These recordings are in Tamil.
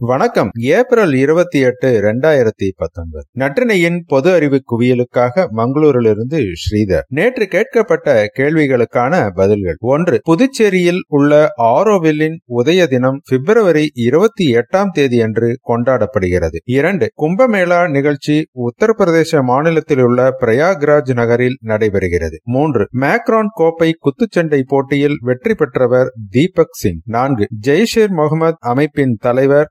வணக்கம். ஏப்ரல் இருபத்தி எட்டு இரண்டாயிரத்தி பத்தொன்பது. நற்றினையின் பொது அறிவு குவியலுக்காக மங்களூரிலிருந்து ஸ்ரீதர். நேற்று கேட்கப்பட்ட கேள்விகளுக்கான பதில்கள். ஒன்று புதுச்சேரியில் உள்ள ஆரோவில்லின் உதய தினம் பிப்ரவரி இருபத்தி எட்டாம் தேதி அன்று கொண்டாடப்படுகிறது. இரண்டு கும்பமேளா நிகழ்ச்சி உத்தரப்பிரதேச மாநிலத்தில் உள்ள பிரயாக்ராஜ் நகரில் நடைபெறுகிறது. மூன்று மேக்ரான் கோப்பை குத்துச்சண்டை போட்டியில் வெற்றி பெற்றவர் தீபக் சிங். நான்கு ஜெய்ஷேர் முகமது அமைப்பின் தலைவர்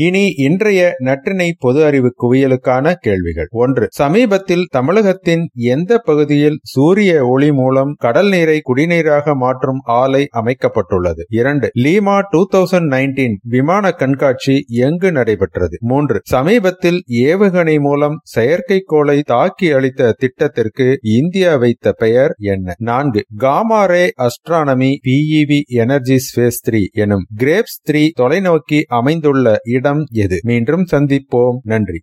இனி இன்றைய நற்றினை பொது அறிவு குவியலுக்கான கேள்விகள். ஒன்று சமீபத்தில் தமிழகத்தின் எந்த பகுதியில் சூரிய ஒளி மூலம் கடல் நீரை குடிநீராக மாற்றும் ஆலை அமைக்கப்பட்டுள்ளது? இரண்டு லீமா டூ தௌசண்ட் நைன்டீன் விமான கண்காட்சி எங்கு நடைபெற்றது? மூன்று சமீபத்தில் ஏவுகணை மூலம் செயற்கைக்கோளை தாக்கி அளித்த திட்டத்திற்கு இந்தியா வைத்த பெயர் என்ன? நான்கு காமாரே அஸ்ட்ரானமி பிஇவி எனர்ஜி ஸ்பேஸ் த்ரீ எனும் கிரேப்ஸ் த்ரீ தொலைநோக்கி அமைந்துள்ள இடம் இடம் எது? மீண்டும் சந்திப்போம். நன்றி.